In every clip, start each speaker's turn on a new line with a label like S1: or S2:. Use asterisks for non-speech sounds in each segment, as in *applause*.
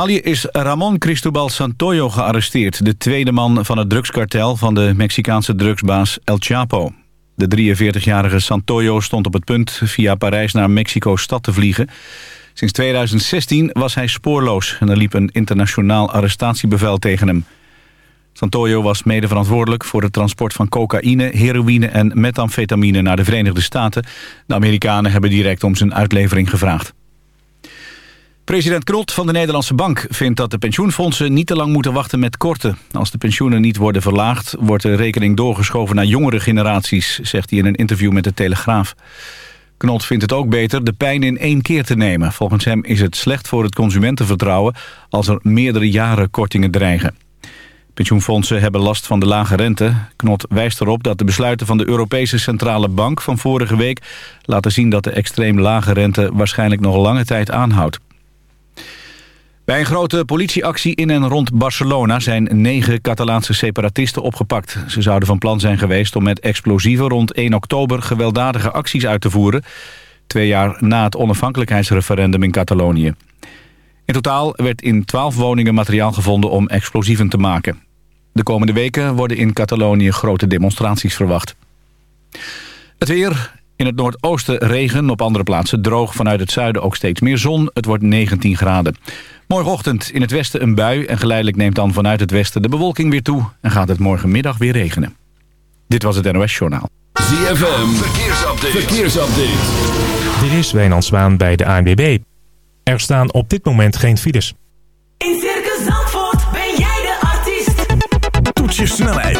S1: Italië is Ramon Cristobal Santoyo gearresteerd... de tweede man van het drugskartel van de Mexicaanse drugsbaas El Chapo. De 43-jarige Santoyo stond op het punt via Parijs naar Mexico-stad te vliegen. Sinds 2016 was hij spoorloos en er liep een internationaal arrestatiebevel tegen hem. Santoyo was mede verantwoordelijk voor het transport van cocaïne, heroïne en methamfetamine naar de Verenigde Staten. De Amerikanen hebben direct om zijn uitlevering gevraagd. President Knot van de Nederlandse Bank vindt dat de pensioenfondsen niet te lang moeten wachten met korten. Als de pensioenen niet worden verlaagd, wordt de rekening doorgeschoven naar jongere generaties, zegt hij in een interview met de Telegraaf. Knot vindt het ook beter de pijn in één keer te nemen. Volgens hem is het slecht voor het consumentenvertrouwen als er meerdere jaren kortingen dreigen. Pensioenfondsen hebben last van de lage rente. Knot wijst erop dat de besluiten van de Europese Centrale Bank van vorige week laten zien dat de extreem lage rente waarschijnlijk nog lange tijd aanhoudt. Bij een grote politieactie in en rond Barcelona zijn negen Catalaanse separatisten opgepakt. Ze zouden van plan zijn geweest om met explosieven rond 1 oktober gewelddadige acties uit te voeren. Twee jaar na het onafhankelijkheidsreferendum in Catalonië. In totaal werd in 12 woningen materiaal gevonden om explosieven te maken. De komende weken worden in Catalonië grote demonstraties verwacht. Het weer, in het noordoosten regen, op andere plaatsen droog. Vanuit het zuiden ook steeds meer zon. Het wordt 19 graden. Morgenochtend in het westen een bui en geleidelijk neemt dan vanuit het westen de bewolking weer toe en gaat het morgenmiddag weer regenen. Dit was het NOS Journaal.
S2: ZFM, verkeersupdate. verkeersupdate.
S3: Dit is Wijnand Zwaan bij de ANWB. Er staan op dit moment geen files.
S4: In Circus Zandvoort ben jij de artiest.
S5: Toets je snelheid,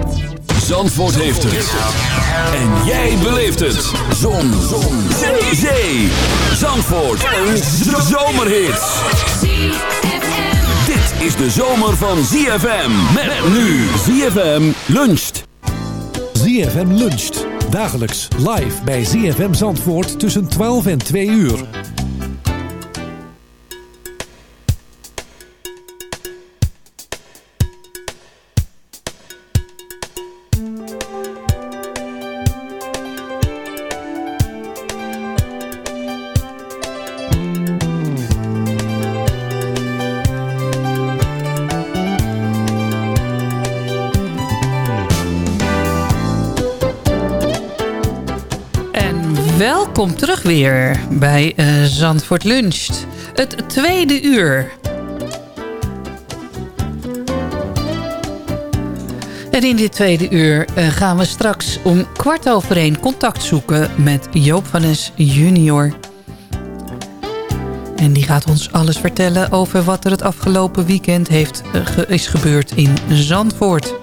S2: Zandvoort heeft het. En jij beleeft het. Zon. Zon. Zee. Zee. Zandvoort. Een zomerhit. Dit is de zomer van ZFM. Met nu ZFM luncht.
S6: ZFM luncht. Dagelijks live bij ZFM Zandvoort tussen 12 en 2 uur.
S7: Welkom terug weer bij eh, Zandvoort Luncht. Het tweede uur. En in dit tweede uur eh, gaan we straks om kwart over één contact zoeken met Joop van Es junior. En die gaat ons alles vertellen over wat er het afgelopen weekend heeft, eh, is gebeurd in Zandvoort.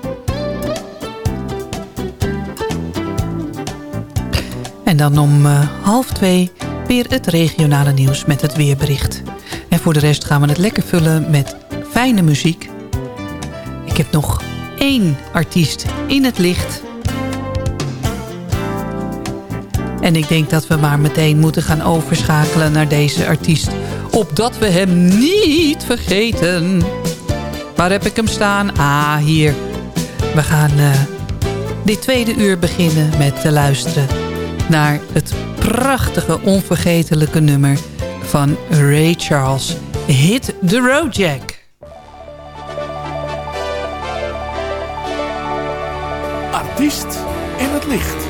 S7: Dan om eh, half twee weer het regionale nieuws met het weerbericht. En voor de rest gaan we het lekker vullen met fijne muziek. Ik heb nog één artiest in het licht. En ik denk dat we maar meteen moeten gaan overschakelen naar deze artiest. Opdat we hem niet vergeten. Waar heb ik hem staan? Ah, hier. We gaan uh, dit tweede uur beginnen met te luisteren naar het prachtige, onvergetelijke nummer van Ray Charles. Hit the Road Jack.
S5: Artiest in het licht.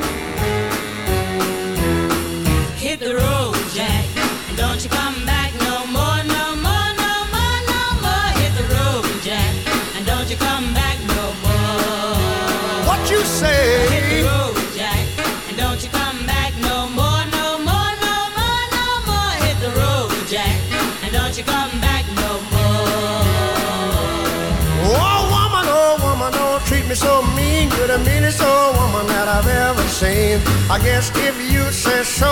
S8: I guess if you say so,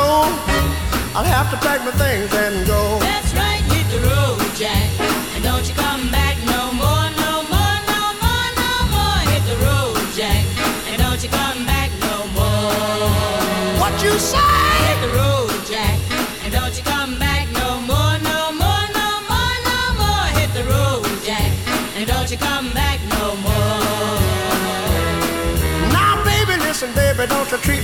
S8: I'll have to pack my things and go.
S4: That's right, hit the road, Jack,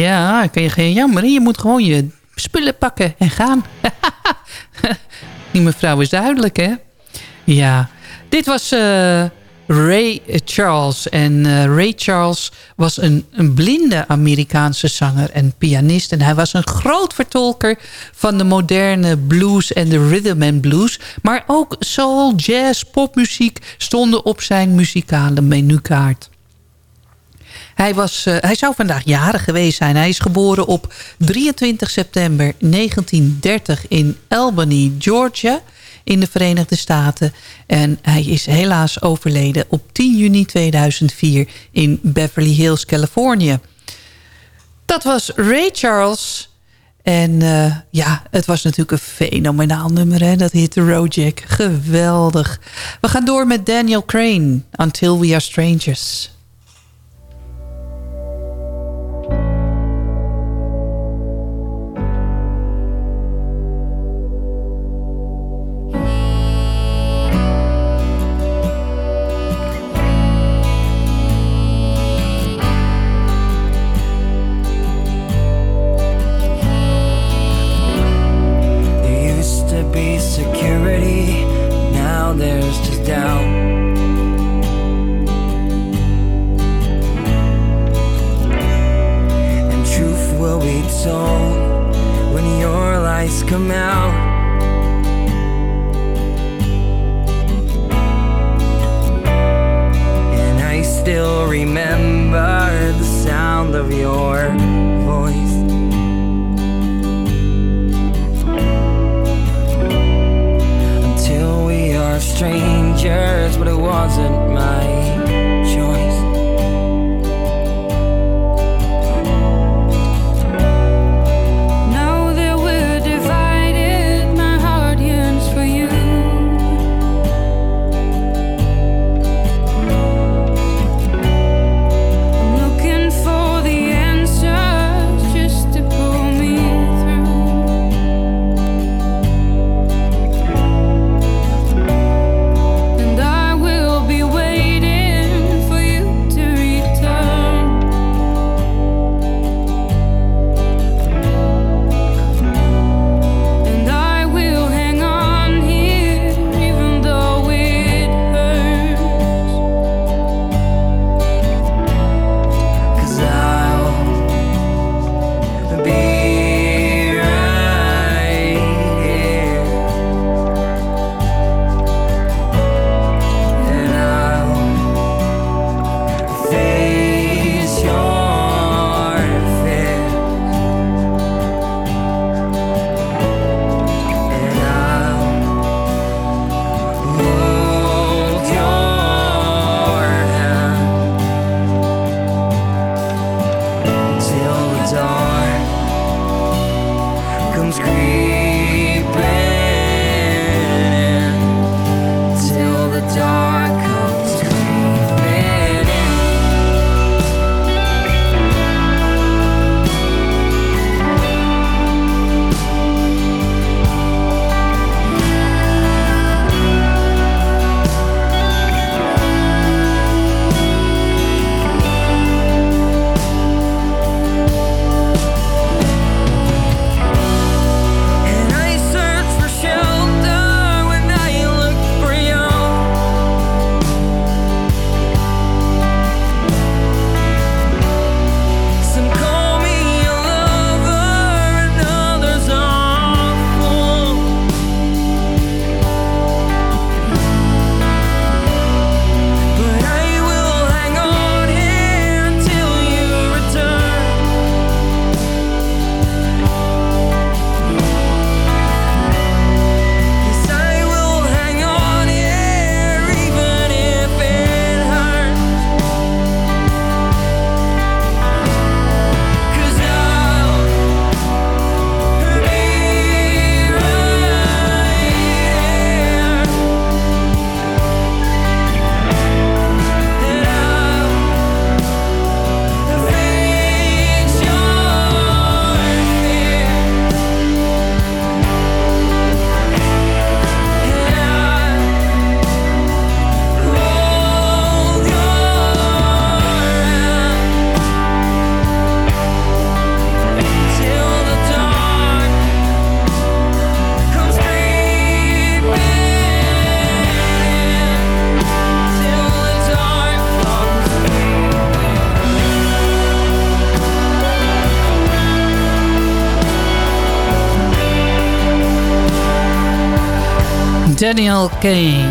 S7: Ja, kun je geen jammer. Je moet gewoon je spullen pakken en gaan. *laughs* Die mevrouw is duidelijk, hè? Ja, dit was eh, Ray Charles. En eh, Ray Charles was een, een blinde Amerikaanse zanger en pianist. En hij was een groot vertolker van de moderne blues en de rhythm and blues. Maar ook soul, jazz, popmuziek stonden op zijn muzikale menukaart. Hij, was, eh, hij zou vandaag jarig geweest zijn. Hij is geboren op 23 september 1930 in Albany, Georgia in de Verenigde Staten. En hij is helaas overleden op 10 juni 2004 in Beverly Hills, Californië. Dat was Ray Charles. En eh, ja, het was natuurlijk een fenomenaal nummer, hè? dat Hit the Road Jack. Geweldig. We gaan door met Daniel Crane, Until We Are Strangers.
S9: Doubt. And truth will be told when your lights come out. And I still remember the sound of your strangers, but it wasn't
S7: Daniel Kane.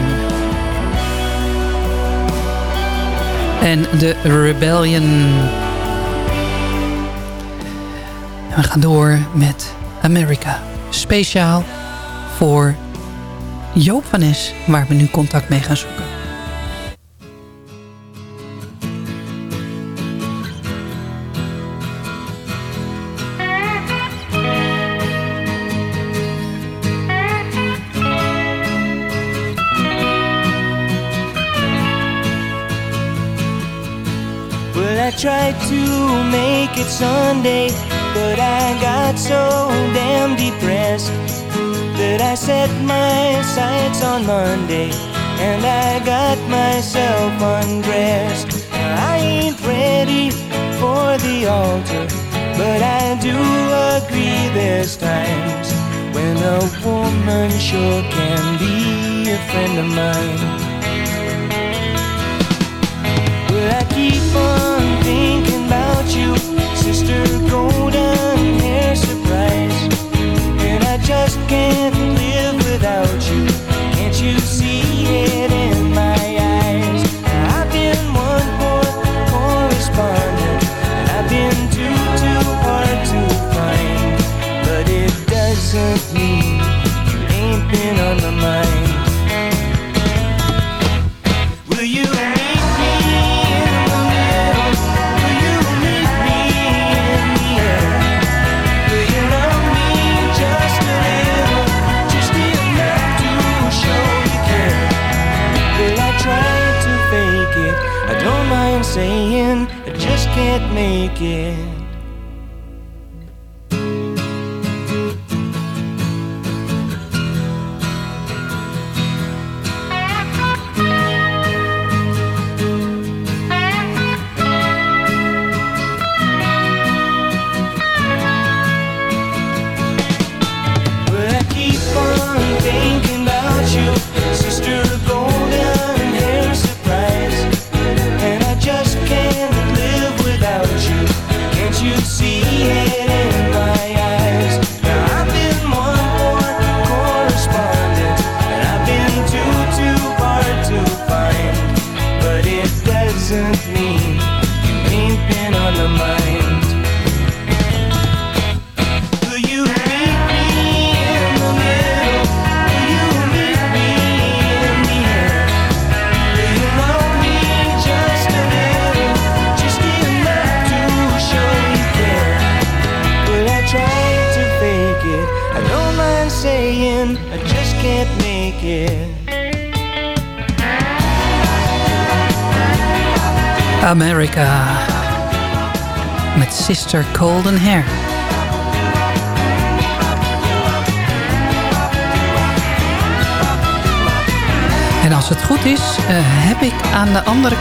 S7: En de Rebellion. We gaan door met America. Speciaal voor Joop van waar we nu contact mee gaan zoeken.
S10: Sunday, but I got so damn depressed that I set my sights on Monday and I got myself undressed. I ain't ready for the altar, but I do agree there's times when a woman sure can be a friend of mine. Well, I keep on thinking about you, golden hair surprise. And I just can't live without you. Can't you see it saying I just can't make it.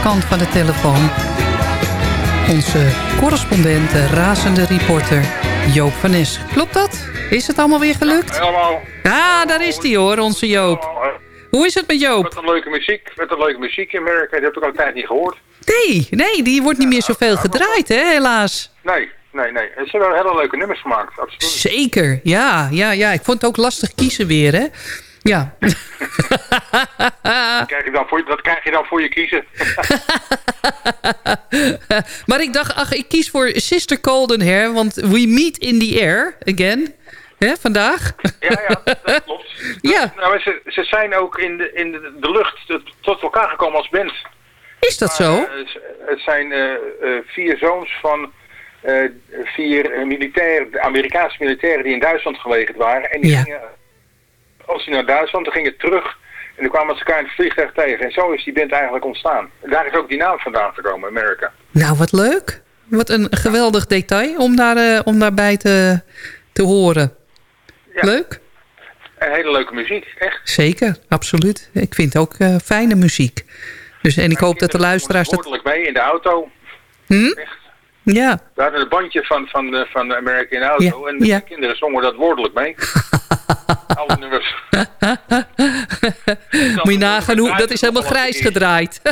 S7: Kant van de telefoon... onze correspondent, de razende reporter Joop van Nes. Klopt dat? Is het allemaal weer gelukt?
S11: Helemaal.
S7: Ah, daar is hij hoor, onze Joop. Hoe is het met Joop?
S11: Met een leuke muziek, met een leuke muziek in Amerika. Die heb ik al een tijd niet gehoord.
S7: Nee, nee, die wordt niet meer zoveel gedraaid, hè, helaas.
S11: Nee, nee, nee. Ze hebben hele leuke nummers gemaakt, absoluut.
S7: Zeker, ja, ja, ja. Ik vond het ook lastig kiezen weer, hè. Ja.
S11: Dat krijg je dan voor, dat krijg je dan voor je kiezen. *laughs*
S7: maar ik dacht, ach, ik kies voor Sister Golden Hair, want we meet in the air again. Hè, vandaag.
S11: ja, ja, dat *laughs* klopt.
S7: Ja.
S11: Nou, ze, ze zijn ook in de, in de, de lucht tot- elkaar gekomen als band.
S7: Is dat zo?
S11: Maar, eh, het zijn eh, eh, vier zoons van vier militairen, Amerikaanse militairen die in Duitsland gelegerd waren. En die
S7: Ja.
S11: gingen, als die naar Duitsland, dan gingen terug en dan kwamen ze elkaar in het vliegtuig tegen. En zo is die band eigenlijk ontstaan. En daar is ook die naam vandaan gekomen, America.
S7: Nou, wat leuk. Wat een geweldig detail om, daar, eh, om daarbij te, te horen. Leuk?
S11: En hele leuke muziek, echt.
S7: Zeker, absoluut. Ik vind ook eh, fijne muziek. Dus, en ik hoop dat de luisteraars dat...
S11: Woordelijk mee in de auto.
S7: Hm? Ja,
S11: We hadden een bandje van, van, de, van de America in de auto.
S7: Ja,
S11: en
S7: ja.
S11: de kinderen zongen dat woordelijk mee. *laughs* Alle nummers. *laughs*
S7: moet je nagaan hoe... Dat is helemaal grijs gedraaid. *laughs*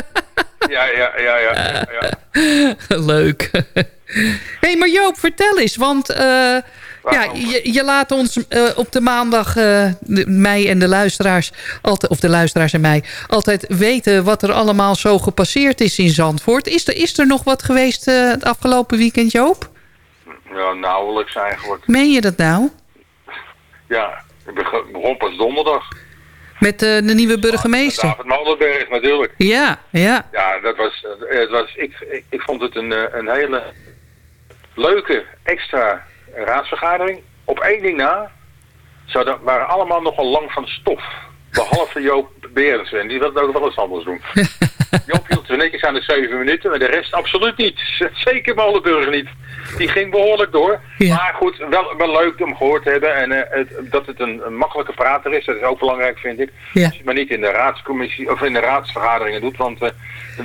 S11: Ja, ja, ja, ja. ja, ja. *laughs*
S7: Leuk. Hé, hey, maar Joop, vertel eens. Want eh, Ja, je, je laat ons eh, op de maandag, eh, de- mij en de luisteraars, altijd, of de luisteraars en mij, altijd weten wat er allemaal zo gepasseerd is in Zandvoort. Is er, is er nog wat geweest het afgelopen weekend, Joop?
S11: Ja, nauwelijks eigenlijk.
S7: Meen je dat nou?
S11: Ja, beg- begon pas donderdag.
S7: Met eh, de nieuwe burgemeester?
S11: David Molenberg natuurlijk.
S7: Ja, ja.
S11: Ja, dat was, eh, het was ik, ik, ik vond het een, eh, een hele leuke extra raadsvergadering. Op één ding na, ze hadden- waren allemaal nogal lang van stof. Behalve Joop Berensen, en die wilde ook wel eens anders doen. *laughs* Joop hield zich netjes aan de zeven minuten, maar de rest absoluut niet. *laughs* Zeker Molenburger niet. Die ging behoorlijk door. Maar goed, wel, wel leuk om gehoord te hebben. En eh, het, dat het een, een makkelijke prater is, dat is ook belangrijk vind ik. Als je het maar niet in de raadscommissie of in de raadsvergaderingen doet, want eh,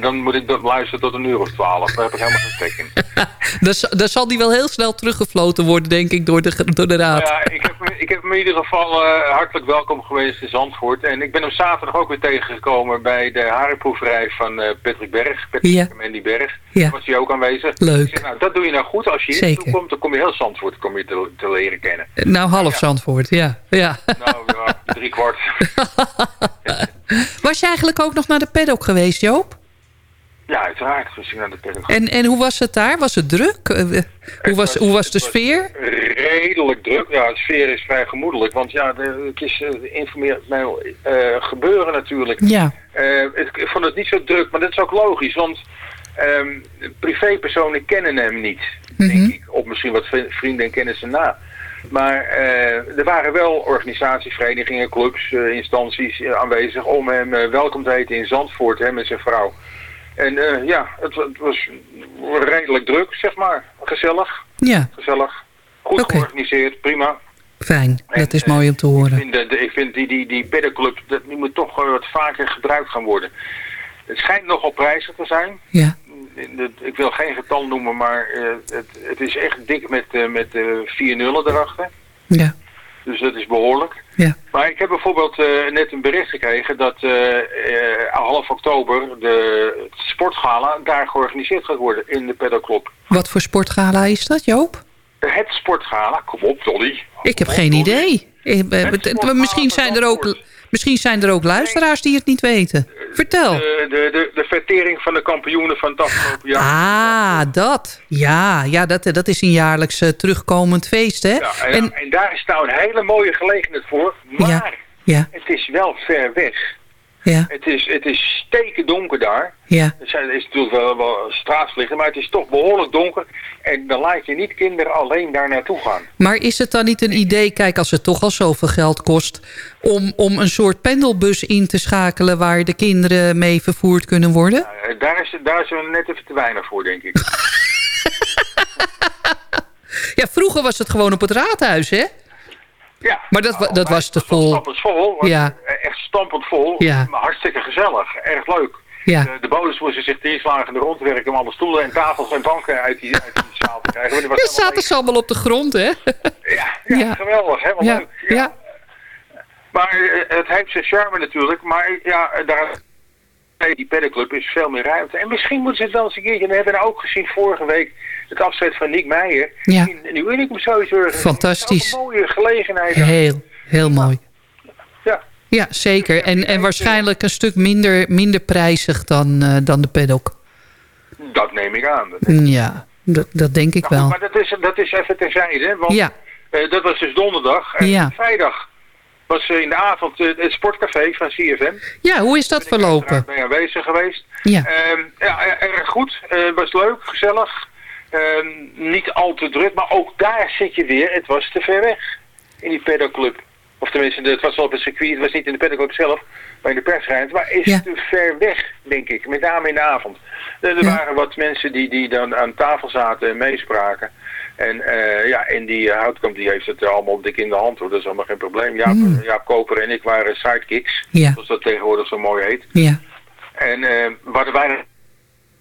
S11: dan moet ik dat luisteren tot een uur of twaalf. Daar heb ik helemaal geen trek in. *laughs*
S7: Dan zal die wel heel snel teruggefloten worden, denk ik, door de, door de raad.
S11: Ja, ik heb, ik heb hem in ieder geval eh, hartelijk welkom geweest in Zandvoort. En ik ben hem zaterdag ook weer tegengekomen bij de haringproeverij van eh, Patrick Berg. Patrick
S7: Ja.
S11: Mandy Berg.
S7: Ja.
S11: Was hij ook aanwezig.
S7: Leuk.
S11: Zeg, nou, dat doe je nou goed. Als je hier naartoe komt, dan kom je heel Zandvoort kom je te, te leren kennen.
S7: Nou, half Zandvoort, ja. ja.
S11: Nou, ja, drie kwart. *laughs* *laughs*
S7: Was je eigenlijk ook nog naar de paddock geweest, Joop?
S11: Ja, uiteraard. Dus ik naar de.
S7: En, en hoe was het daar? Was het druk? Eh, hoe, was, hoe was de sfeer?
S11: redelijk druk. Ja, de sfeer is vrij gemoedelijk. Want ja, de, het is uh, informeert mij eh, gebeuren natuurlijk.
S7: Ja.
S11: Eh, ik, ik vond het niet zo druk, maar dat is ook logisch. Want ehm, privépersonen kennen hem niet, denk ik. Op misschien wat vri- vrienden en kennissen na. Maar eh, er waren wel organisaties, verenigingen, clubs, eh, instanties eh, aanwezig om hem eh, welkom te heten in Zandvoort, hem en zijn vrouw. En eh, ja, het, het was redelijk druk, zeg maar. Gezellig.
S7: Ja,
S11: Gezellig. Goed georganiseerd, prima.
S7: fijn. Dat is mooi om te
S11: Ik
S7: horen.
S11: vind, de, de- ik vind die, die, die pedalclub, dat die moet toch eh, wat vaker gebruikt gaan worden. Het schijnt nogal prijzig te zijn.
S7: Ja.
S11: Ik wil geen getal noemen, maar eh, het, het is echt dik met, eh, met eh, vier nullen erachter.
S7: Ja.
S11: Dus dat is behoorlijk.
S7: Ja.
S11: Maar ik heb bijvoorbeeld eh, net een bericht gekregen dat eh, eh, half oktober de sportgala daar georganiseerd gaat worden in de pedalclub.
S7: Wat voor sportgala is dat, Joop?
S11: Het sportgala, kom op Dolly.
S7: Ik heb geen idee. Ik, misschien, zijn er ook, misschien zijn er ook luisteraars die het niet weten. Vertel.
S11: De, de, de, de vertering van de kampioenen van het afgelopen jaar.
S7: Ah, dat. Ja, ja dat, dat is een jaarlijks eh, terugkomend feest, hè?
S11: Ja, en, en daar is nou een hele mooie gelegenheid voor. Maar
S7: ja.
S11: het is wel ver weg.
S7: Ja.
S11: Het is, het is steken donker daar.
S7: Ja.
S11: Er zijn- is natuurlijk wel, wel straatslichten, maar het is toch behoorlijk donker. En dan laat je niet kinderen alleen daar naartoe gaan.
S7: Maar is het dan niet een idee, kijk, als het toch al zoveel geld kost... om, om een soort pendelbus in te schakelen... waar de kinderen mee vervoerd kunnen worden?
S11: Eh, daar, is, daar is er net even te weinig voor, denk ik. *laughs*
S7: Ja, vroeger was het gewoon op het raadhuis, hè?
S11: Ja.
S7: Maar dat, wa- dat was te vol.
S11: Stampend vol.
S7: Ja.
S11: Echt stampend vol.
S7: Ja.
S11: Maar hartstikke gezellig. Erg leuk.
S7: Ja.
S11: De, de bodens moesten zich neerslagen rond te werken om alle stoelen en tafels en banken uit die, uit die zaal te krijgen.
S7: Ja,
S11: helemaal
S7: zaten ze allemaal op de grond, hè?
S11: Ja, ja, geweldig. Helemaal
S7: Ja,
S11: leuk. Ja. Maar eh, het heeft zijn charme natuurlijk. Maar ja, daar, die pedalclub is veel meer ruimte. En misschien moeten ze het wel eens een keertje... We hebben ook gezien vorige week het afzet van Nick Meijer.
S7: Ja.
S11: In Nieuw Unicum sowieso.
S7: Fantastisch.
S11: Een mooie gelegenheid.
S7: Heel, heel mooi.
S11: Ja.
S7: Ja, zeker. En, en waarschijnlijk een stuk minder, minder prijzig dan, eh, dan de paddock.
S11: Dat neem ik aan.
S7: Ja, dat, dat denk ik wel.
S11: Maar dat is, dat is even terzijde. Want
S7: Ja.
S11: eh, dat was dus donderdag. En
S7: Ja.
S11: vrijdag was eh, in de avond het sportcafé van CFM.
S7: Ja, hoe is dat verlopen?
S11: ben je aanwezig geweest.
S7: Ja.
S11: Ehm, ja, erg goed. Eh, was leuk, gezellig. Ehm, niet al te druk, maar ook daar zit je weer. Het was te ver weg in die pedalclub. Of tenminste, het was wel op het circuit. Het was niet in de pedalclub zelf, maar in de persruimte. Maar is te ver weg, denk ik. Met name in de avond. Er, er waren wat mensen die, die dan aan tafel zaten en meespraken. En eh, ja, en die uh, Houtkamp die heeft het allemaal dik in de hand hoor. Dat is allemaal geen probleem. Jaap, Jaap Koper en ik waren sidekicks.
S7: Ja.
S11: Zoals dat tegenwoordig zo mooi heet.
S7: Ja.
S11: En eh waren wij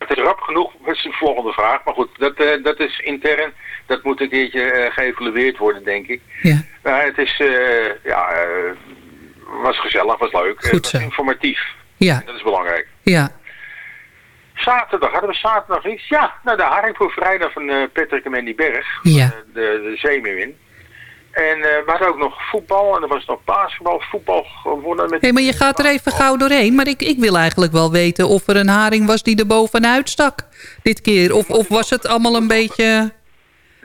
S11: het is rap genoeg, dat is de volgende vraag. Maar goed, dat, eh, dat is intern. Dat moet een keertje eh, geëvalueerd worden, denk ik.
S7: Ja.
S11: Maar het is, eh, ja, eh, was gezellig, was leuk.
S7: Goed zo.
S11: was informatief.
S7: Ja.
S11: En dat is belangrijk.
S7: Ja.
S11: Zaterdag, hadden we zaterdag iets? Ja, nou de haringproeverij van eh Patrick en Mandy Berg.
S7: Ja.
S11: De, de Zeemeermin. En eh, we hadden ook nog voetbal en er was nog basketbal, voetbal gewonnen. Met...
S7: Hé, maar je gaat er even gauw doorheen. Maar ik, ik wil eigenlijk wel weten of er een haring was die er bovenuit stak. Dit keer. Of, of was het allemaal een beetje...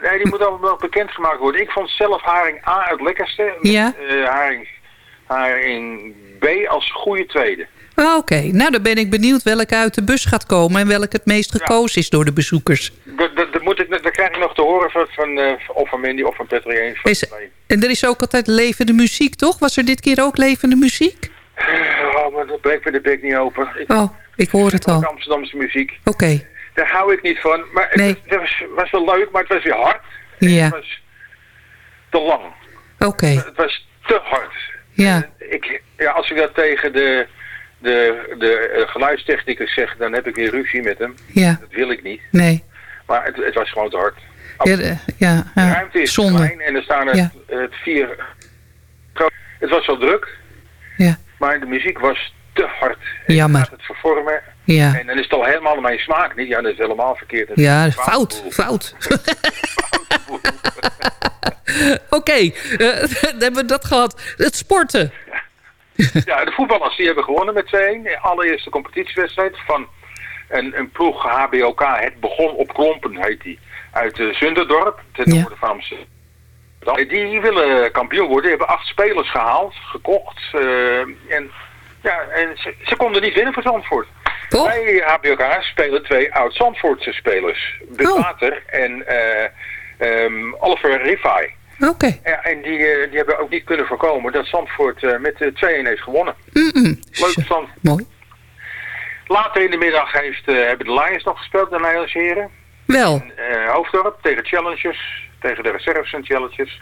S11: Nee, die moet allemaal nog bekendgemaakt worden. Ik vond zelf haring A het lekkerste. Met,
S7: Ja.
S11: eh, haring, haring B als goede tweede.
S7: Ah, Oké, nou dan ben ik benieuwd welke uit de bus gaat komen... en welke het meest gekozen is door de bezoekers.
S11: Dat, dat, dat, moet krijg ik nog te horen van, van, eh, of van Mandy of van
S7: Is, en er is ook altijd levende muziek, toch? Was er dit keer ook levende muziek?
S11: Oh, maar dat breekt me de bek niet open. Ik,
S7: Oh, ik hoor het al.
S11: Amsterdamse muziek.
S7: Oké,
S11: Daar hou ik niet van. Maar
S7: Nee.
S11: was, het was, was wel leuk, maar het was weer hard.
S7: ja,
S11: Het was te lang.
S7: oké,
S11: Het was te hard.
S7: ja.
S11: Ik, ja, als ik dat tegen de, de, de eh, geluidstechnicus zeg, dan heb ik weer ruzie met hem.
S7: Ja.
S11: Dat wil ik niet.
S7: Nee.
S11: Maar het, het was gewoon te hard.
S7: Ja, de- ja,
S11: De ruimte is
S7: zonde.
S11: klein en er staan er
S7: Ja.
S11: het vier... Het was wel druk.
S7: Ja.
S11: Maar de muziek was te hard. En
S7: Jammer.
S11: gaat het vervormen.
S7: Ja.
S11: En dan is het al helemaal mijn smaak niet. Ja, dat is helemaal verkeerd.
S7: Ja, fout, fout. *laughs* *laughs* Oké, eh, *laughs* dan hebben we dat gehad. Het sporten.
S11: Ja, de voetballers die hebben gewonnen met 2-1. De allereerste competitiewedstrijd van een, een ploeg HBOK. Het begon op Klompen, heet die. Uit uh, Zunderdorp, ten noorden van Amsterdam. Die willen kampioen worden. Die hebben acht spelers gehaald, gekocht. eh, en ja, en ze, ze konden niet winnen voor Zandvoort. Bij HBOK spelen twee oud-Zandvoortse spelers. Bud Water en eh ehm, Oliver Rifai.
S7: Oké.
S11: Ja, en die, eh, die hebben ook niet kunnen voorkomen dat Zandvoort eh, met eh, 2-1 heeft gewonnen. Leuk stand.
S7: Mooi.
S11: Later in de middag heeft, eh, hebben de Lions nog gespeeld, de Nederlandse heren.
S7: Wel.
S11: Eh, Hoofddorp tegen Challengers, tegen de reserves en Challengers.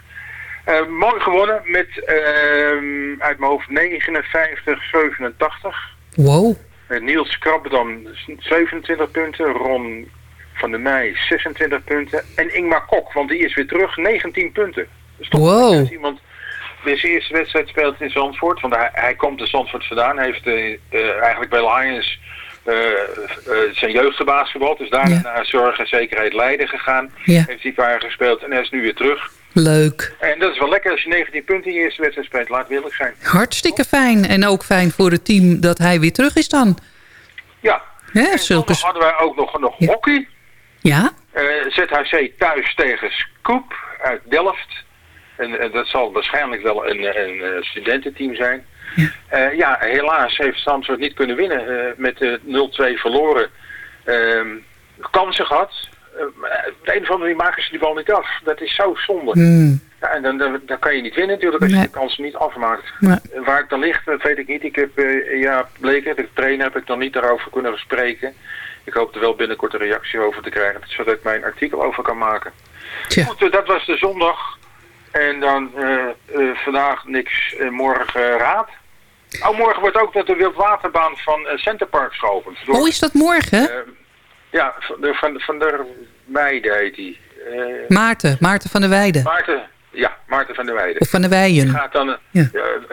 S11: Eh, mooi gewonnen met ehm, uit mijn hoofd 59-87.
S7: Wow.
S11: Niels Krabbedam 27 punten, Ron van der Meij 26 punten en Ingmar Kok, want die is weer terug, 19 punten. Dus toch
S7: Wow.
S11: iemand zijn eerste wedstrijd speelt in Zandvoort, want hij, hij komt in Zandvoort vandaan, hij heeft eh, eh, eigenlijk bij Lions eh, zijn jeugd gebasketbald, dus daar naar zorg en zekerheid Leiden gegaan,
S7: Ja.
S11: heeft hij jaar gespeeld en hij is nu weer terug.
S7: Leuk.
S11: En dat is wel lekker als je 19 punten in je eerste wedstrijd speelt, laat willig zijn.
S7: Hartstikke fijn. En ook fijn voor het team dat hij weer terug is dan.
S11: Ja, en
S7: zulke...
S11: hadden wij ook nog, nog hockey.
S7: Ja?
S11: ZHC thuis tegen Scoop uit Delft. En eh, dat zal waarschijnlijk wel een, een, eh, studententeam zijn. Ja. ja, helaas heeft Zandvoort niet kunnen winnen. eh, met eh, 0-2 verloren. Ehm, kansen gehad. Eh, op de een of andere manier maken ze die bal niet af. Dat is zo zonde.
S7: Hmm.
S11: Ja, en dan, dan, dan kan je niet winnen natuurlijk als je
S7: Nee.
S11: de kansen niet afmaakt.
S7: Nee.
S11: Waar het dan ligt, dat weet ik niet. Ik heb, eh ja, Bleken, de trainer, heb ik dan niet daarover kunnen spreken. Ik hoop er wel binnenkort een reactie over te krijgen, zodat ik mijn artikel over kan maken. Goed, eh, dat was de zondag. En dan eh, eh, vandaag niks, en morgen raad. Oh, morgen wordt ook dat de wildwaterbaan van eh Centerpark geopend. Door-
S7: Oh, is dat morgen?
S11: eh, ja, van de, van, van der Weijden heet die. Eh,
S7: Maarten, Maarten van der Weijden.
S11: Maarten, ja, Maarten van der Weijden.
S7: Of van der Weijen.
S11: Die gaat, dan,
S7: Ja.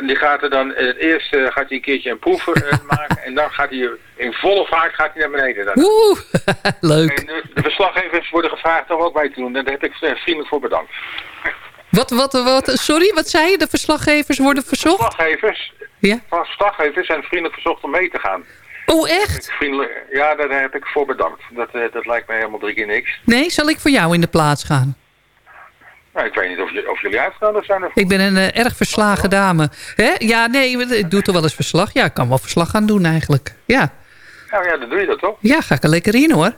S11: die gaat er dan, eh, eerst eh, gaat hij een keertje een proef eh, *laughs* maken en dan gaat hij in volle vaart gaat hij naar beneden. Dan.
S7: Oeh, *laughs* leuk.
S11: En de, verslaggevers worden gevraagd om ook bij te doen. En daar heb ik eh, vriendelijk voor bedankt.
S7: Wat, wat, wat, sorry, wat zei je? De verslaggevers worden verzocht?
S11: Verslaggevers,
S7: Ja.
S11: verslaggevers zijn vriendelijk verzocht om mee te gaan.
S7: Oh, echt?
S11: Vriendelijk, ja, daar heb ik voor bedankt. Dat, eh, dat lijkt mij helemaal drie keer niks.
S7: Nee, zal ik voor jou in de plaats gaan?
S11: Nou, ik weet niet of, j- of jullie uitgenodigd zijn. Of...
S7: Ik ben een eh, erg verslagen dame. Hè? Ja, nee, ik doe toch wel eens verslag? Ja, ik kan wel verslag gaan doen eigenlijk. Ja,
S11: Nou ja, dan doe je dat toch?
S7: ja ga ik er lekker in hoor.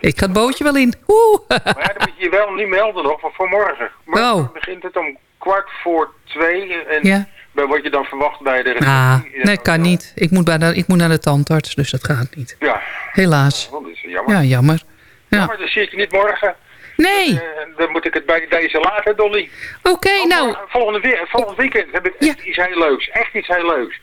S7: Ik ga het bootje wel in. Oeh. *laughs*
S11: Maar ja, dan moet je je wel niet melden nog, maar voor morgen. Morgen
S7: Oh.
S11: begint het om kwart voor twee. En
S7: Ja.
S11: wat je dan verwacht bij de
S7: Ah, nee, kan niet. Ik moet, bij de, ik moet naar de tandarts, dus dat gaat niet.
S11: Ja,
S7: Helaas.
S11: Oh, dat is jammer.
S7: Ja, jammer. Ja.
S11: Jammer, dan zie ik je niet morgen.
S7: Nee.
S11: Eh, dan moet ik het bij deze laten, Dolly.
S7: Oké, nou.
S11: morgen- Volgende, volgend weekend heb ik echt iets heel leuks. Echt iets heel leuks.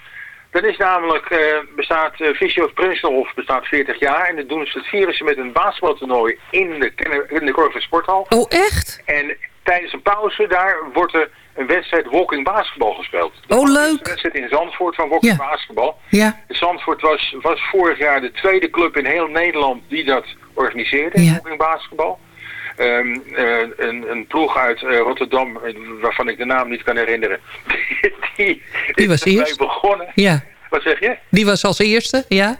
S11: Dat is namelijk, eh, bestaat, uh, Visio Prinsenhof bestaat 40 jaar. En dat doen ze, het vieren ze met een basketbaltoernooi in de, in de Korver Sporthal.
S7: Oh, echt?
S11: En tijdens een pauze daar wordt er een wedstrijd walking basketbal gespeeld.
S7: Oh, leuk.
S11: Een wedstrijd in Zandvoort van walking
S7: Ja.
S11: basketbal.
S7: Ja.
S11: Zandvoort was, was vorig jaar de tweede club in heel Nederland die dat organiseerde,
S7: Ja.
S11: walking basketbal. eh, een, een ploeg uit Rotterdam, waarvan ik de naam niet kan herinneren. *laughs* die, *laughs*
S7: Die was eerst?
S11: begonnen.
S7: Ja,
S11: Wat zeg je?
S7: die was als eerste, ja.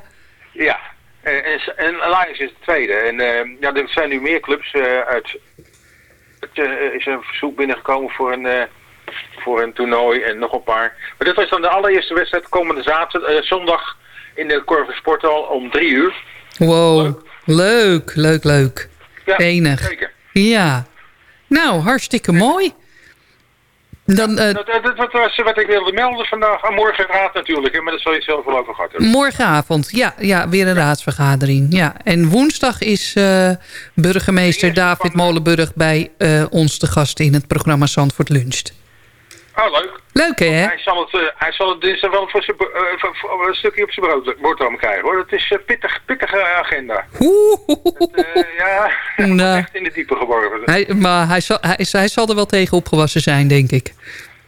S11: Ja. En, en, is de tweede. En ehm, ja, er zijn nu meer clubs eh, uit... Het eh, is een verzoek binnengekomen voor een, eh, voor een toernooi en nog een paar. Maar dit was dan de allereerste wedstrijd komende zaterdag, eh, zondag in de Corver Sporthal om drie uur.
S7: Wow, leuk, leuk, leuk.
S11: Ja,
S7: Enig.
S11: zeker.
S7: Ja. Nou, hartstikke mooi. Dan, eh,
S11: Dat, dat, dat was wat ik wilde melden vandaag. En morgen raad natuurlijk, hè, maar dat zal je zelf wel over gehad hebben.
S7: morgenavond, ja, ja, weer een raadsvergadering. Ja. En woensdag is eh, burgemeester David Molenburg bij eh, ons te gast in het programma Zandvoort Luncht.
S11: Oh, leuk.
S7: Leuk hè?
S11: Hij zal het, eh, hij zal het dinsdag wel voor zijn, eh, voor- voor een stukje op zijn brood, boterham krijgen hoor. Dat is een pittig, pittige agenda. Dat, eh, ja, *laughs*
S7: Nou,
S11: echt in de diepe geworpen.
S7: hij, maar hij zal, hij, hij zal er wel tegen opgewassen zijn, denk ik.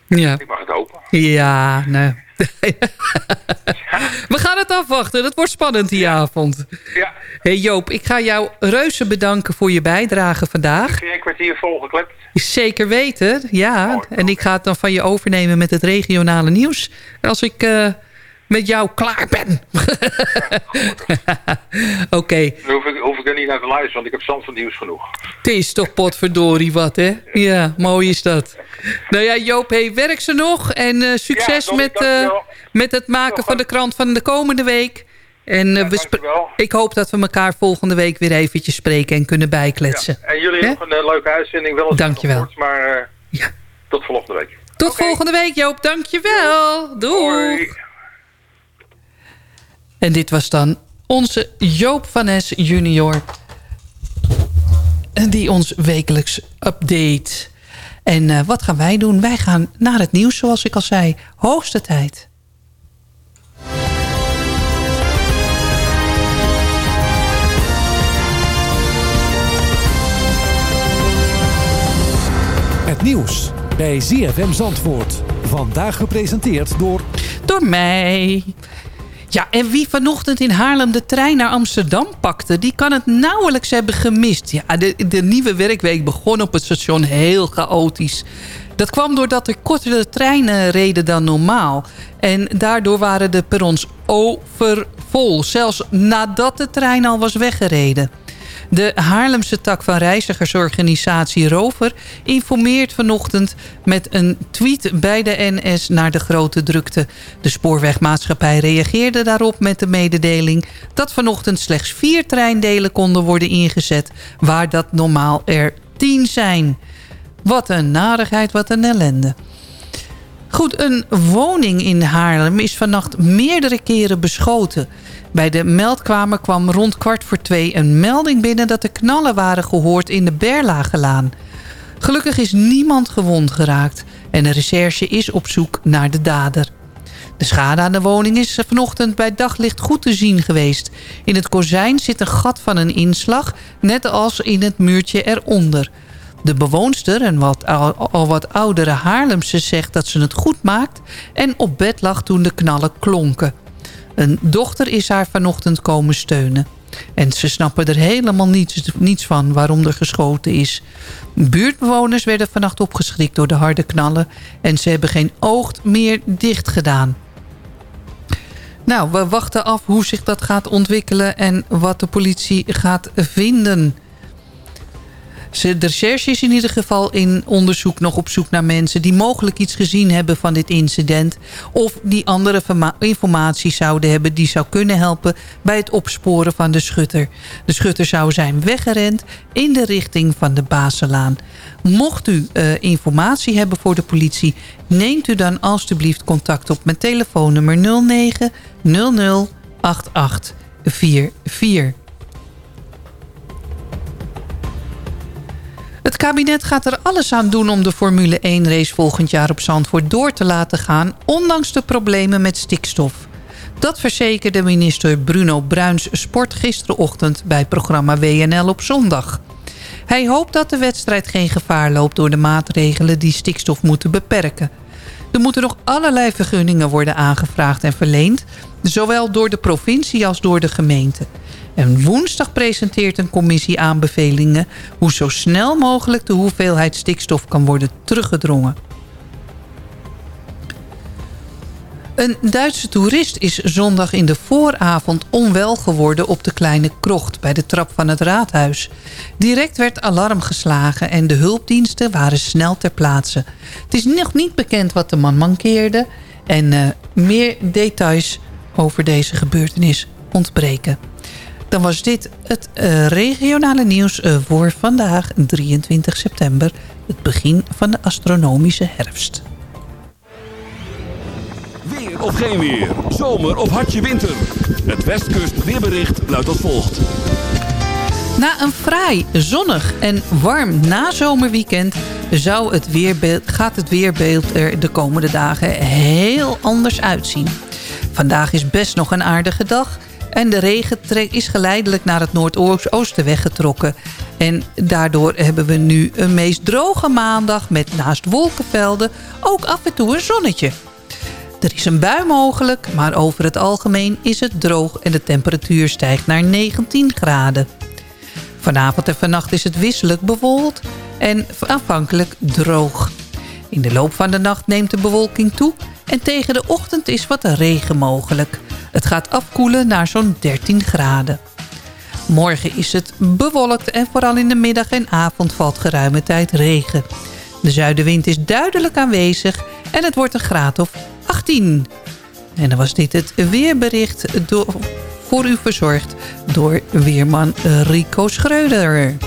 S7: Ja,
S11: Ik mag het hopen.
S7: ja nee. *laughs* We gaan het afwachten. Dat wordt spannend die avond.
S11: Ja.
S7: Hey Joop, ik ga jou reuze bedanken voor je bijdrage vandaag.
S11: Geen kwartier volgeklept.
S7: Zeker weten, ja. En ik ga het dan van je overnemen met het regionale nieuws. Als ik eh, met jou klaar ben. *laughs* Oké,
S11: Dan hoef ik, hoef ik er niet naar te luisteren, want ik heb zand van nieuws genoeg.
S7: het is toch potverdorie wat, hè? Ja, mooi is dat. Nou ja, Joop, hey, werk ze nog. En eh, succes met, eh, met het maken van de krant van de komende week. En we spre- ik hoop dat we elkaar volgende week weer eventjes spreken en kunnen bijkletsen.
S11: En jullie nog een leuke uitzending. Wel eens
S7: Dankjewel.
S11: kort, maar eh, tot volgende week.
S7: Tot volgende week, Joop. Dankjewel. Doei. En dit was dan onze Joop van Nes junior. Die ons wekelijks update. En eh, wat gaan wij doen? Wij gaan naar het nieuws, zoals ik al zei. Hoogste tijd.
S6: Het nieuws bij ZFM Zandvoort. Vandaag gepresenteerd door...
S7: Door mij. Ja, en wie vanochtend in Haarlem de trein naar Amsterdam pakte... die kan het nauwelijks hebben gemist. Ja, de, de nieuwe werkweek begon op het station heel chaotisch. Dat kwam doordat er kortere treinen reden dan normaal. En daardoor waren de perrons overvol. Zelfs nadat de trein al was weggereden. De Haarlemse tak van reizigersorganisatie Rover informeert vanochtend met een tweet bij de NS naar de grote drukte. De spoorwegmaatschappij reageerde daarop met de mededeling dat vanochtend slechts vier treindelen konden worden ingezet, waar dat normaal er tien zijn. Wat een narigheid, wat een ellende. Goed, een woning in Haarlem is vannacht meerdere keren beschoten. Bij de meldkamer kwam rond kwart voor twee een melding binnen... dat er knallen waren gehoord in de Berlagelaan. Gelukkig is niemand gewond geraakt... en de recherche is op zoek naar de dader. De schade aan de woning is vanochtend bij daglicht goed te zien geweest. In het kozijn zit een gat van een inslag... net als in het muurtje eronder... De bewoonster, een wat, al wat oudere Haarlemse, zegt dat ze het goed maakt... en op bed lag toen de knallen klonken. Een dochter is haar vanochtend komen steunen. En ze snappen er helemaal niets, van waarom er geschoten is. Buurtbewoners werden vannacht opgeschrikt door de harde knallen... en ze hebben geen oog meer dicht gedaan. Nou, we wachten af hoe zich dat gaat ontwikkelen... en wat de politie gaat vinden... De recherche is in ieder geval in onderzoek nog op zoek naar mensen... die mogelijk iets gezien hebben van dit incident... of die andere informatie zouden hebben... die zou kunnen helpen bij het opsporen van de schutter. De schutter zou zijn weggerend in de richting van de Baselaan. Mocht u eh, informatie hebben voor de politie... neemt u dan alstublieft contact op met telefoonnummer 09 00 88 44. Het kabinet gaat er alles aan doen om de Formule 1-race volgend jaar op Zandvoort door te laten gaan... ondanks de problemen met stikstof. Dat verzekerde minister Bruno Bruins Sport gisterenochtend... bij programma WNL op zondag. Hij hoopt dat de wedstrijd geen gevaar loopt door de maatregelen... die stikstof moeten beperken. Er moeten nog allerlei vergunningen worden aangevraagd en verleend... zowel door de provincie als door de gemeente. En woensdag presenteert een commissie aanbevelingen... hoe zo snel mogelijk de hoeveelheid stikstof kan worden teruggedrongen. Een Duitse toerist is zondag in de vooravond onwel geworden op de Kleine Krocht bij de trap van het raadhuis. Direct werd alarm geslagen en de hulpdiensten waren snel ter plaatse. Het is nog niet bekend wat de man mankeerde en eh, meer details over deze gebeurtenis ontbreken. Dan was dit het eh, regionale nieuws eh, voor vandaag 23 september, het begin van de astronomische herfst.
S2: Weer of geen weer. Zomer of hartje winter. Het Westkust weerbericht luidt als volgt.
S7: Na een fraai, zonnig en warm nazomerweekend zou het weerbeeld, gaat het weerbeeld er de komende dagen heel anders uitzien. Vandaag is best nog een aardige dag en de regen is geleidelijk naar het noordoosten weggetrokken. En daardoor hebben we nu een meest droge maandag met naast wolkenvelden ook af en toe een zonnetje. Er is een bui mogelijk, maar over het algemeen is het droog en de temperatuur stijgt naar 19 graden. Vanavond en vannacht is het wisselend bewolkt en aanvankelijk droog. In de loop van de nacht neemt de bewolking toe en tegen de ochtend is wat regen mogelijk. Het gaat afkoelen naar zo'n 13 graden. Morgen is het bewolkt en vooral in de middag en avond valt geruime tijd regen. De zuidenwind is duidelijk aanwezig en het wordt een graad of 18. En dan was dit het weerbericht voor u verzorgd door weerman Rico Schreuder.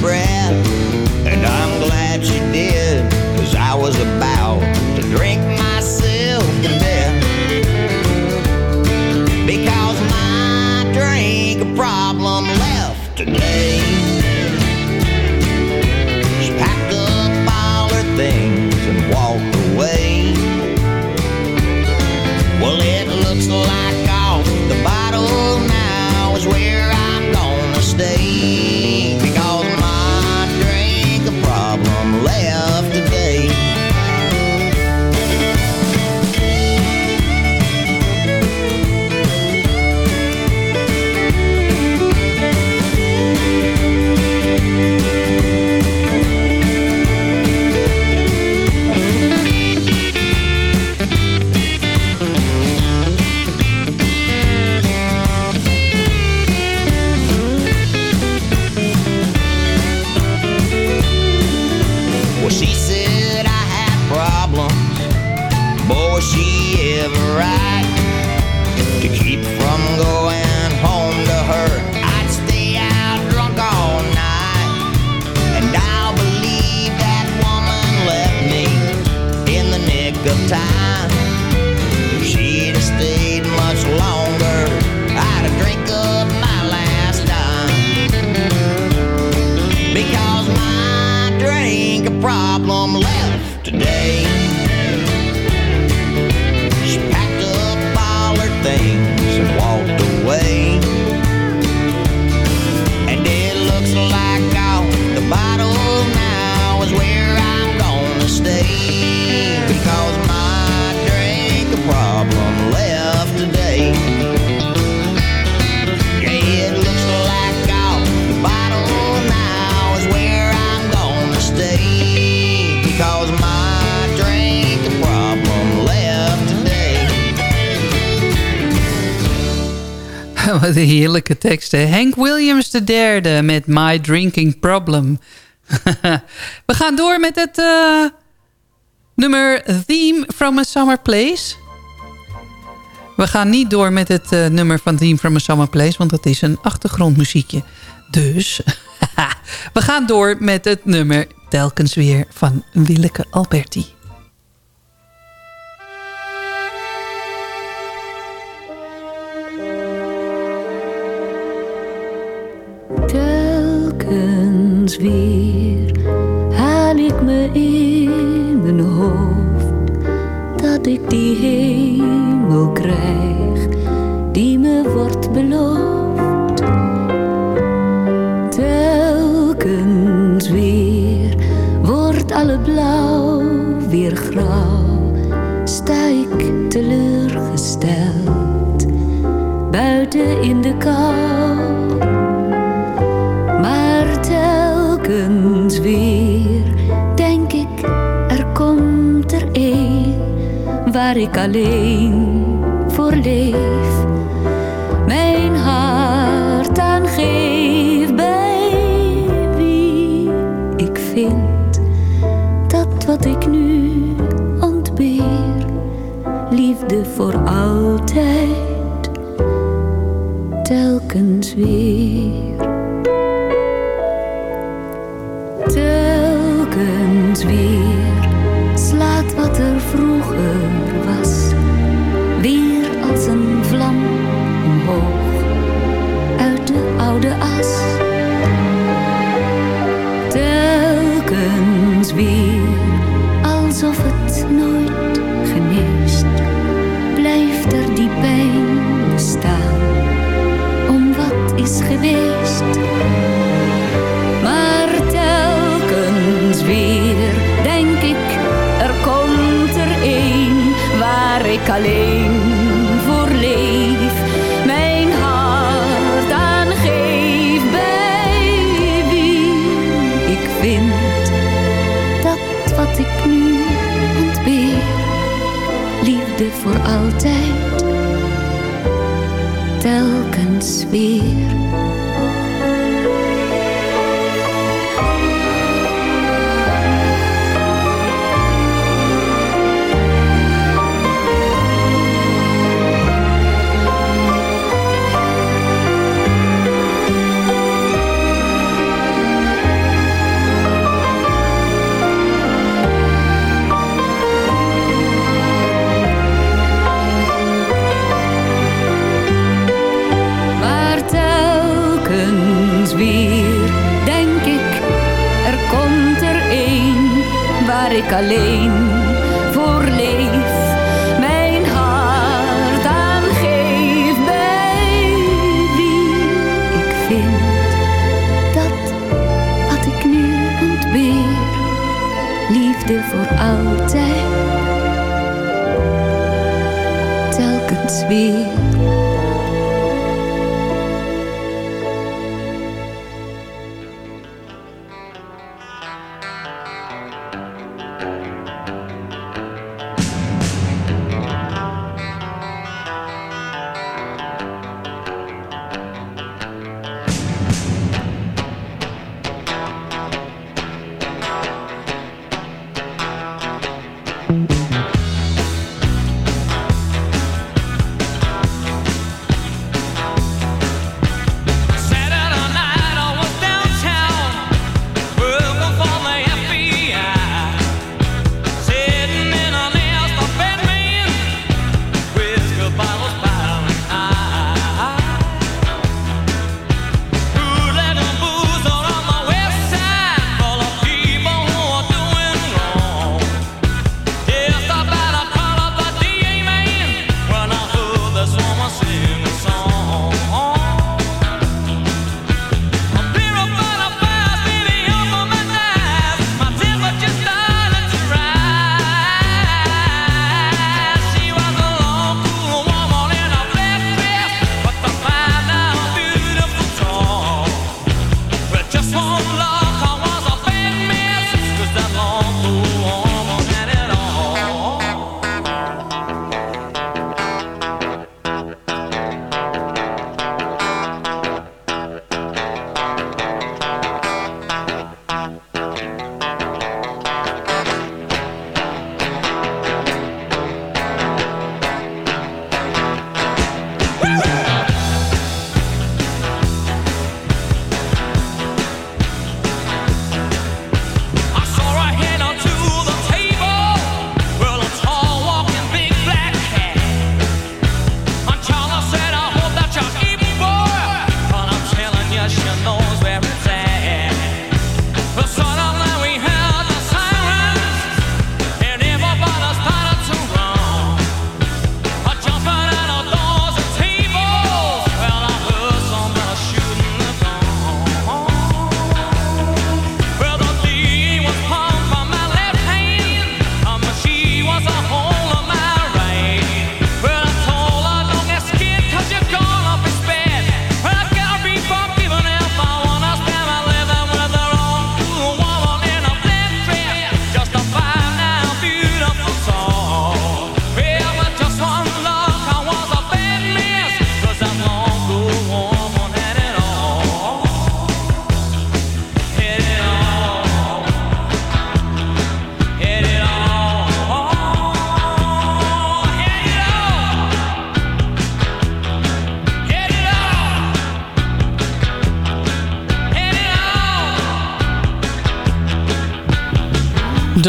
S12: Breath. And I'm glad she did, cause I was about to drink myself to death. Because my drink problem left today. She packed up all her things and walked away. Well, it looks like
S7: Een heerlijke teksten. Hank Williams de derde met My Drinking Problem. *laughs* We gaan door met het eh, nummer Theme from a Summer Place. We gaan niet door met het eh, nummer van Theme from a Summer Place... want dat is een achtergrondmuziekje. Dus *laughs* we gaan door met het nummer telkens weer van Willeke Alberti.
S13: Weer haal ik me in mijn hoofd dat ik die hemel krijg die me wordt beloofd. Telkens weer wordt alle blauw weer grauw, sta ik teleurgesteld buiten in de kou. Denk ik, er komt er een waar ik alleen voor leef. Mijn hart aan geef bij wie ik vind dat wat ik nu ontbeer, liefde voor altijd, telkens weer. Weer. Slaat wat er alleen voor leef. Mijn hart aangeef bij wie ik vind dat wat ik nu ontbeer, liefde voor altijd, telkens weer.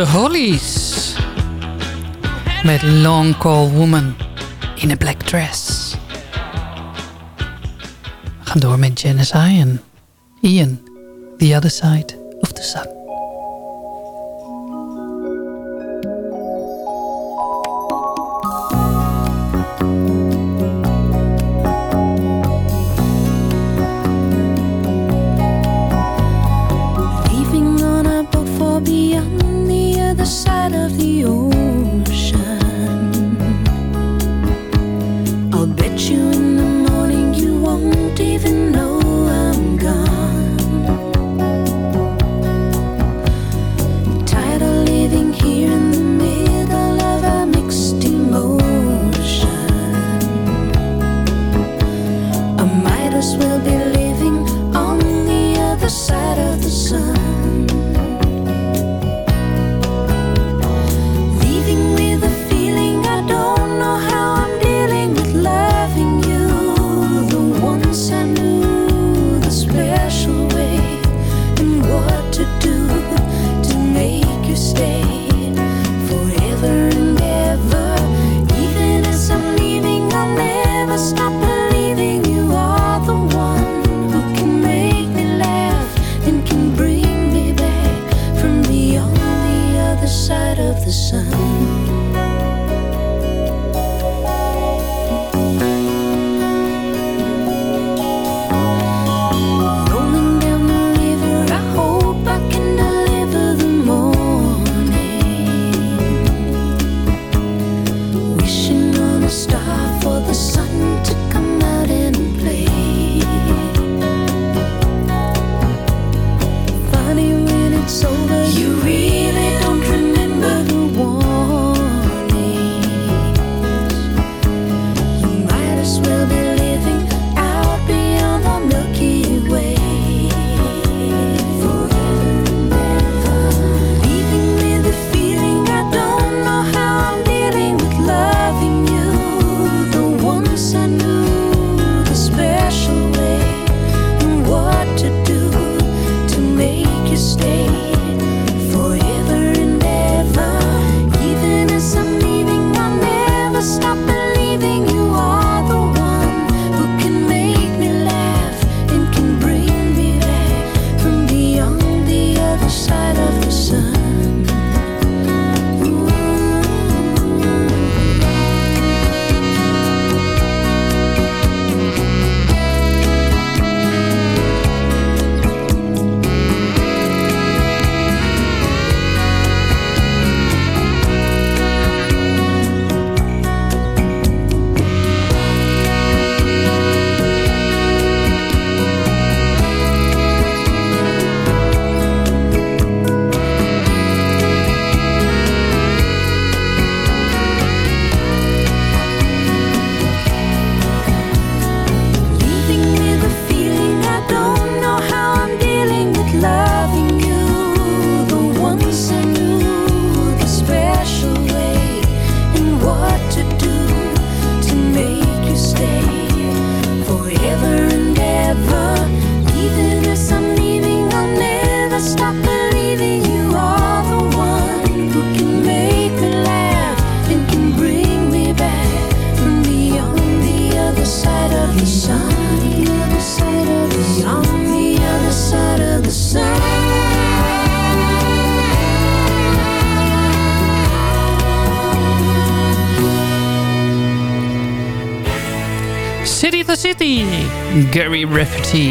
S13: de Hollies. Met Long Call Woman in a Black Dress. Gaan door met Janice Ian. Ian, The Other Side of the Sun. Jerry Rafferty.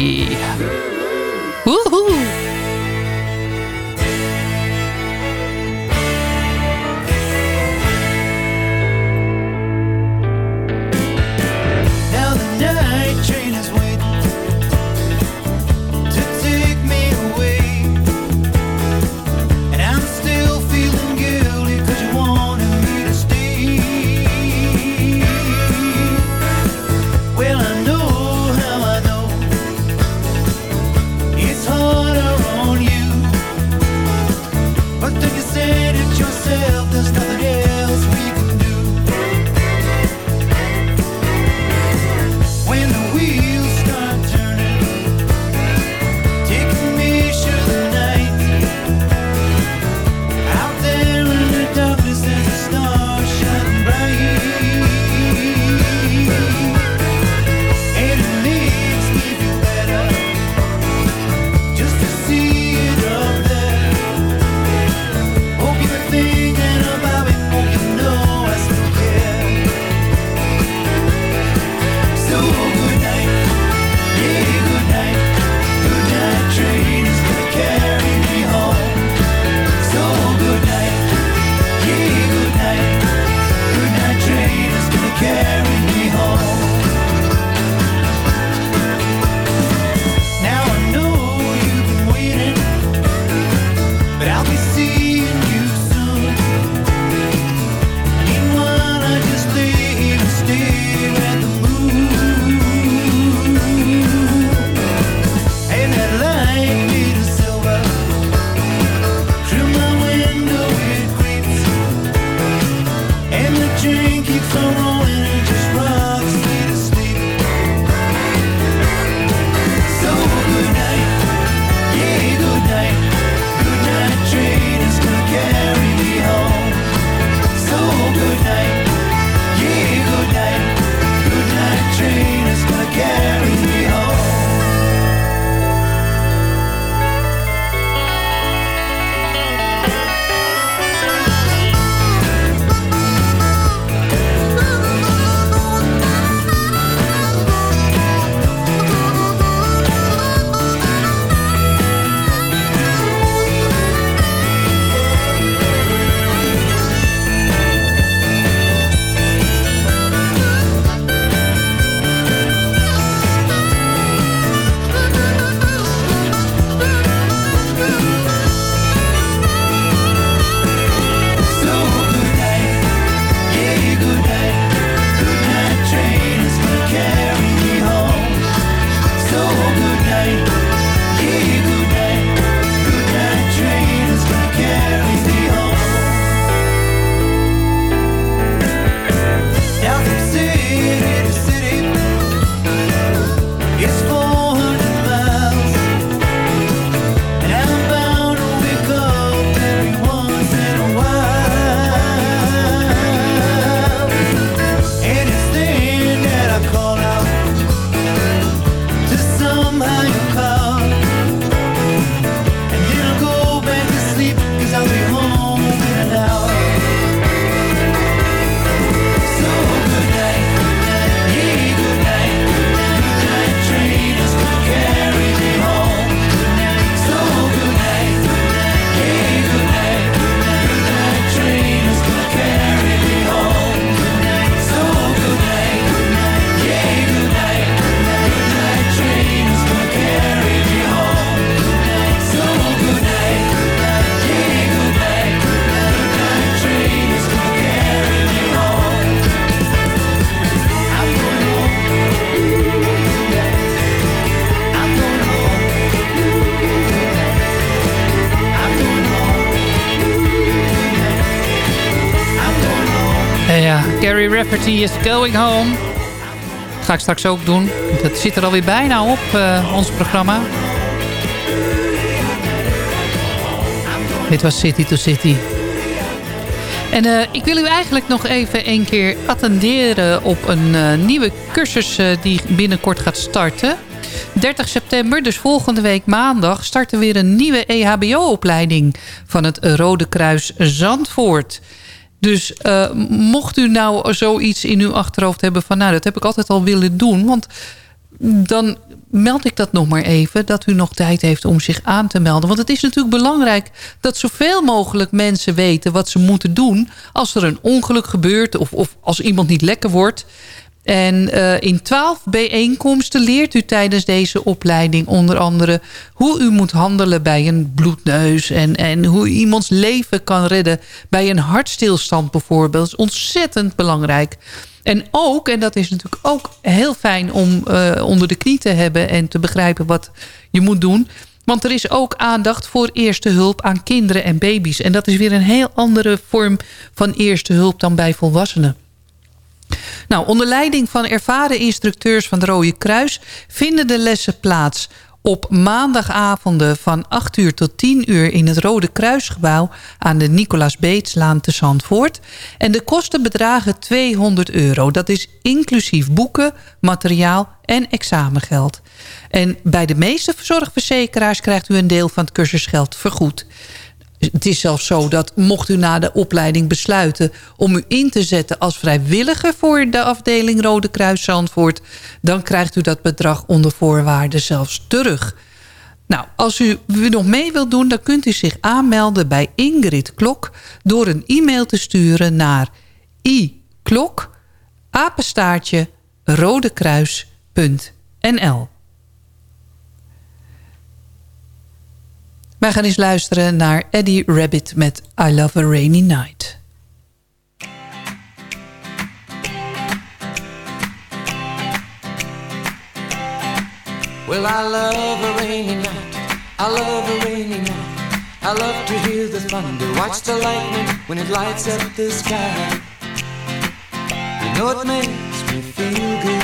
S7: Rafferty is going home. Dat ga ik straks ook doen. Dat zit er alweer bijna op, eh, ons programma. Dit was City to City. En eh, ik wil u eigenlijk nog even een keer attenderen op een eh, nieuwe cursus die binnenkort gaat starten. 30 september, dus volgende week maandag, start er weer een nieuwe EHBO-opleiding van het Rode Kruis Zandvoort. Dus eh, mocht u nou zoiets in uw achterhoofd hebben van... nou, dat heb ik altijd al willen doen... want dan meld ik dat nog maar even... dat u nog tijd heeft om zich aan te melden. Want het is natuurlijk belangrijk dat zoveel mogelijk mensen weten... wat ze moeten doen als er een ongeluk gebeurt... of, of als iemand niet lekker wordt... En eh, in twaalf bijeenkomsten leert u tijdens deze opleiding onder andere hoe u moet handelen bij een bloedneus. En, en hoe iemands leven kan redden bij een hartstilstand bijvoorbeeld. Dat is ontzettend belangrijk. En ook, en dat is natuurlijk ook heel fijn om eh, onder de knie te hebben en te begrijpen wat je moet doen. Want er is ook aandacht voor eerste hulp aan kinderen en baby's. En dat is weer een heel andere vorm van eerste hulp dan bij volwassenen. Nou, onder leiding van ervaren instructeurs van het Rode Kruis... vinden de lessen plaats op maandagavonden van 8 uur tot 10 uur... in het Rode Kruisgebouw aan de Nicolaas Beetslaan te Zandvoort. En de kosten bedragen 200 euro. Dat is inclusief boeken, materiaal en examengeld. En bij de meeste zorgverzekeraars krijgt u een deel van het cursusgeld vergoed. Het is zelfs zo dat mocht u na de opleiding besluiten... om u in te zetten als vrijwilliger voor de afdeling Rode Kruis Zandvoort... dan krijgt u dat bedrag onder voorwaarden zelfs terug. Nou, als u nog mee wilt doen... dan kunt u zich aanmelden bij Ingrid Klok... door een e-mail te sturen naar iklok apenstaartje rodekruis.nl Wij gaan eens luisteren naar Eddie Rabbit met I Love a Rainy Night.
S9: Well, I love a rainy night. I love a rainy night. I love to hear the thunder, watch the lightning when it lights up the sky. You know it makes me feel good.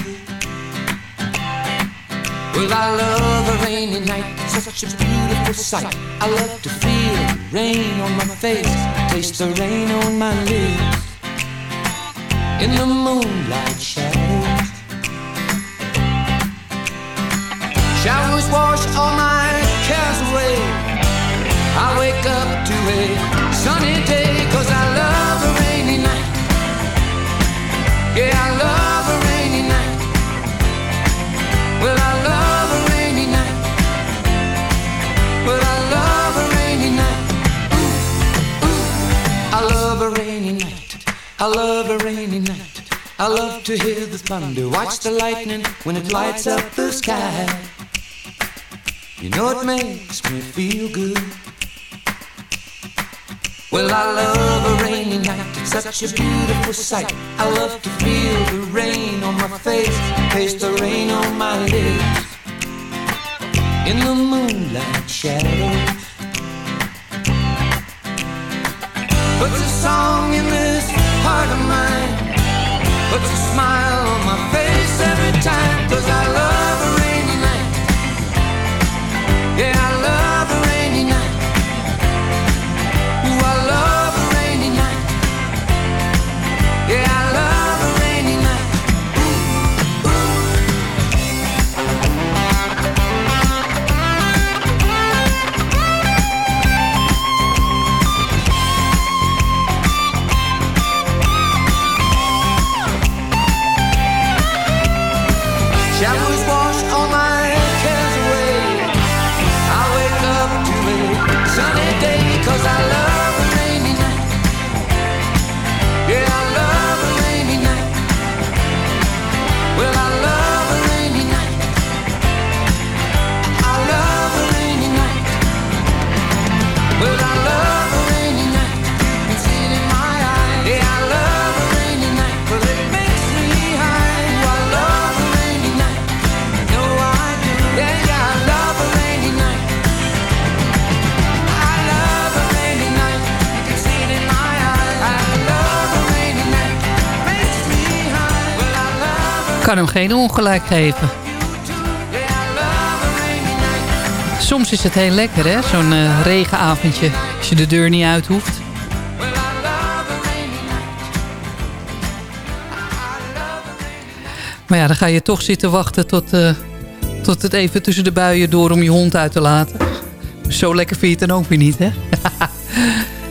S9: Well, I love a rainy night, such a beautiful sight. I love to feel the rain on my face, taste the rain on my lips. In the moonlight shadows, showers wash all my cares away. I wake up to a sunny day, cause I love a rainy night. Yeah, I love a rainy night. Well, I I love a rainy night. I love to hear the thunder, watch the lightning when it lights up the sky. You know it makes me feel good. Well, I love a rainy night. It's such a beautiful sight. I love to feel the rain on my face, taste the rain on my lips. In the moonlight shadows. Puts a song in this of mine. Puts a smile on my face every time.
S7: Kan hem geen ongelijk geven. Soms is het heel lekker, hè? Zo'n eh, regenavondje. Als je de deur niet uit hoeft. Maar ja, dan ga je toch zitten wachten tot, eh, tot het even tussen de buien door om je hond uit te laten. Zo lekker vind je het dan ook weer niet, hè? *laughs*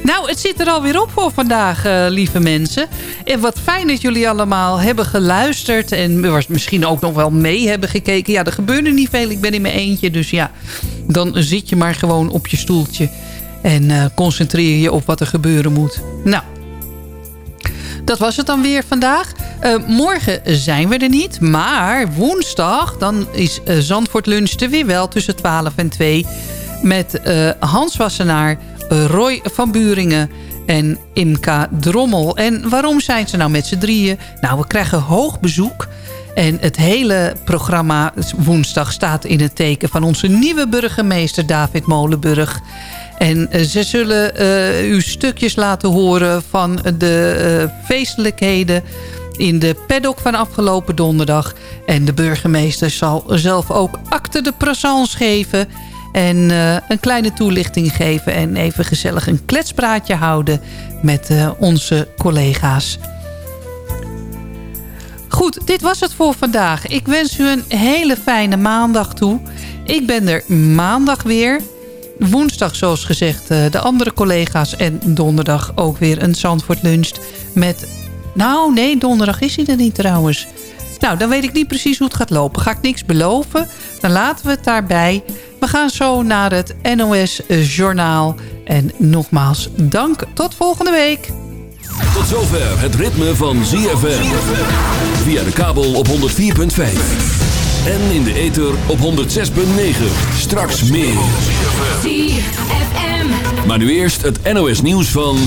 S7: nou, het zit er alweer op voor vandaag, eh, lieve mensen. En wat fijn dat jullie allemaal hebben geluisterd... en misschien ook nog wel mee hebben gekeken. Ja, er gebeurde niet veel. Ik ben in mijn eentje, dus ja... dan zit je maar gewoon op je stoeltje... en eh, concentreer je op wat er gebeuren moet. Nou, dat was het dan weer vandaag. Eh, morgen zijn we er niet, maar woensdag... dan is Zandvoort Lunch er weer wel tussen 12 en 2... met Hans Wassenaar, Roy van Buringen en Imka Drommel. En waarom zijn ze nou met z'n drieën? Nou, we krijgen hoog bezoek... En het hele programma woensdag staat in het teken van onze nieuwe burgemeester David Molenburg. En eh, ze zullen eh, u stukjes laten horen van de eh, feestelijkheden in de paddock van afgelopen donderdag. En de burgemeester zal zelf ook acte de présence geven... en eh, een kleine toelichting geven en even gezellig een kletspraatje houden... met eh, onze collega's. Goed, dit was het voor vandaag. Ik wens u een hele fijne maandag toe. Ik ben er maandag weer. woensdag, zoals gezegd, eh, de andere collega's. En donderdag ook weer een Zandvoort lunch met... Nou, nee, donderdag is hij er niet trouwens. Nou, dan weet ik niet precies hoe het gaat lopen. Ga ik niks beloven, dan laten we het daarbij. We gaan zo naar het NOS-journaal. En nogmaals, dank. Tot volgende week.
S2: Tot zover het ritme van ZFM. Via de kabel op 104.5. En in de ether op 106.9. Straks meer.
S13: ZFM.
S2: Maar nu eerst het NOS nieuws van...